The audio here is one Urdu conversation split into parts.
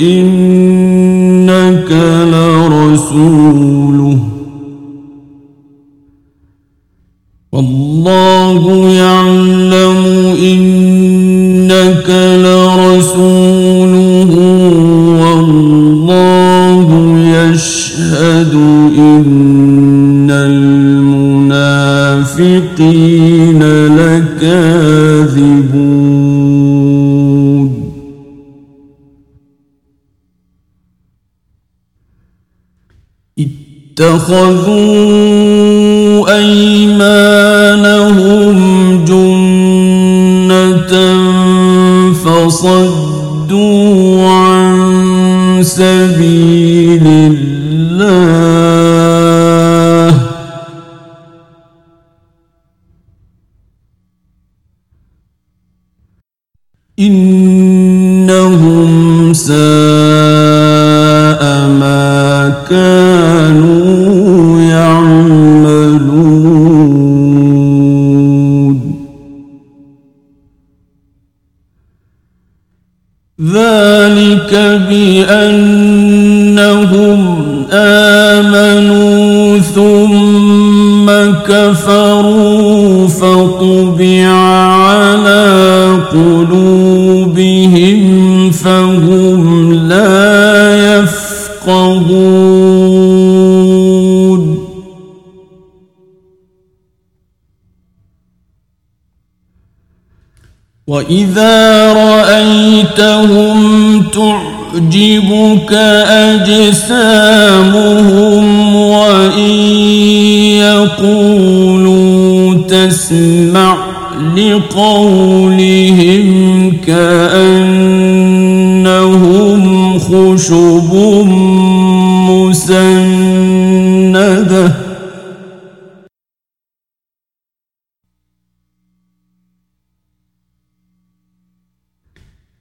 إنك لرسوله والله يعلم إنك لرسوله والله يشهد إن المنافقين اتخذوا أيمانهم جنة فصدوا عن سبيل الله إنهم ساء ذلك بأنهم آمنوا ثم كفروا فطبع على قلوبهم وإذا رأيتهم تعجبك أجسامهم وإن يقولوا تسمع لقولهم كأنهم خشب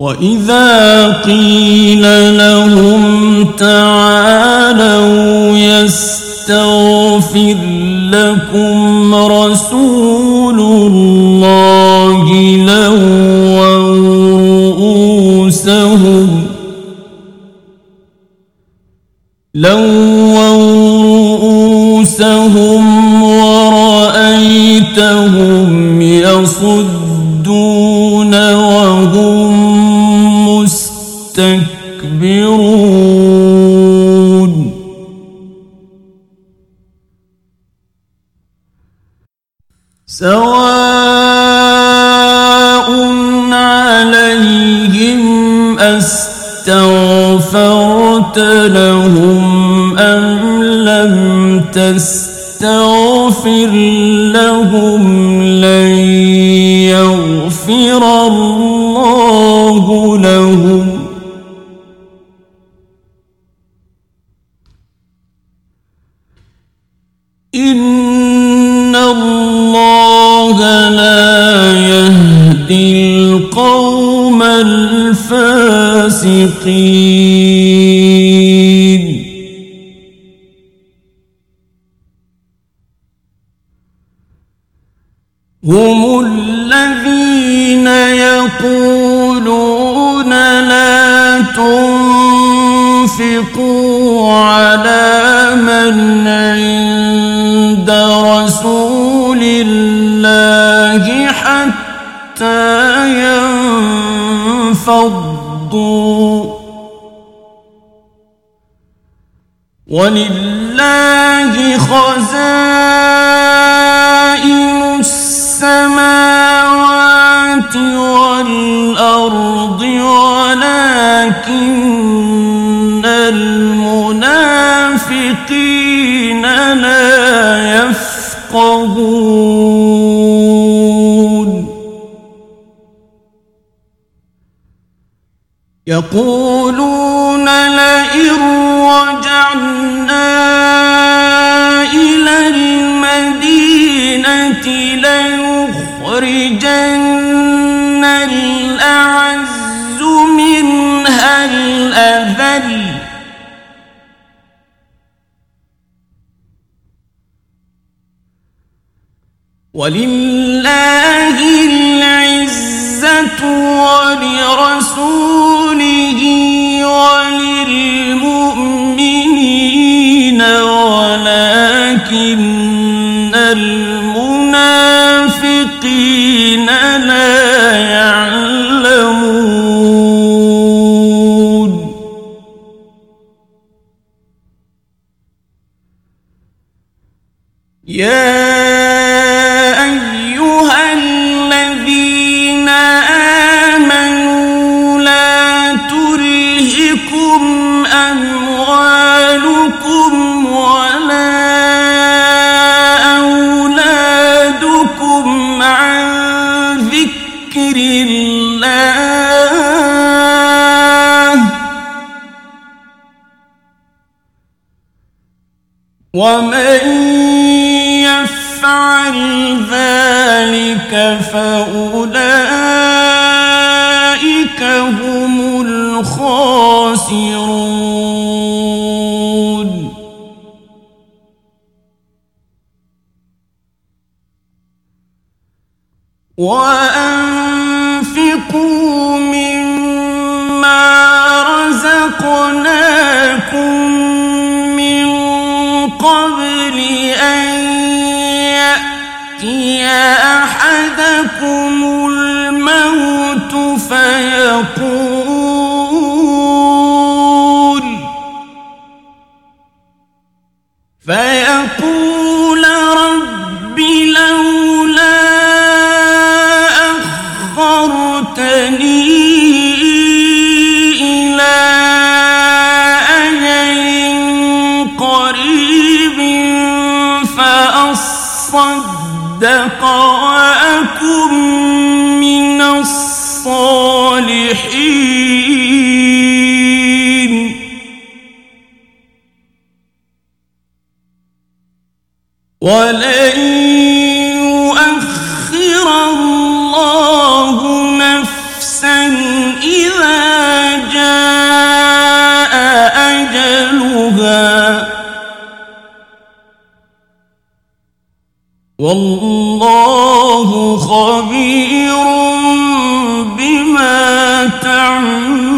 وإذا قيل لهم تعالوا يستغفر لكم رسول الله لووا رؤوسهم لووا رؤوسهم ورأيتهم يصدون وهم مستكبرون سواء عليهم أستغفرت لهم أم لم تستغفر لهم لن يغفر الله. إن الله لا يهدي القوم الفاسقين هم الذين يقولون لا تنفقوا على من ينفضوا ولله خزائن السماوات والأرض ولكن المنافقين لا يفقهون يقولون لئن رجعنا إلى المدينة ليخرجن الأعز منها الأذل. ولله العزة ولرسوله المنافقين لا ومن يفعل ذلك فأولئك هم الخاسرون وأنفقوا مما رزقناكم أحدكم الموت فيقول فيقول رب لولا أخرتني إلى أجل قريب فأصدق وأكن من الصالحين. ولن والله خبير بما تعمل